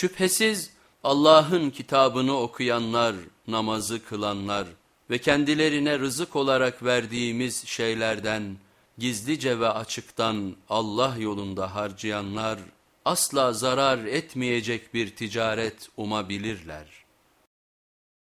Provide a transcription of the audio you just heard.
Şüphesiz Allah'ın kitabını okuyanlar, namazı kılanlar ve kendilerine rızık olarak verdiğimiz şeylerden gizlice ve açıktan Allah yolunda harcayanlar asla zarar etmeyecek bir ticaret umabilirler.''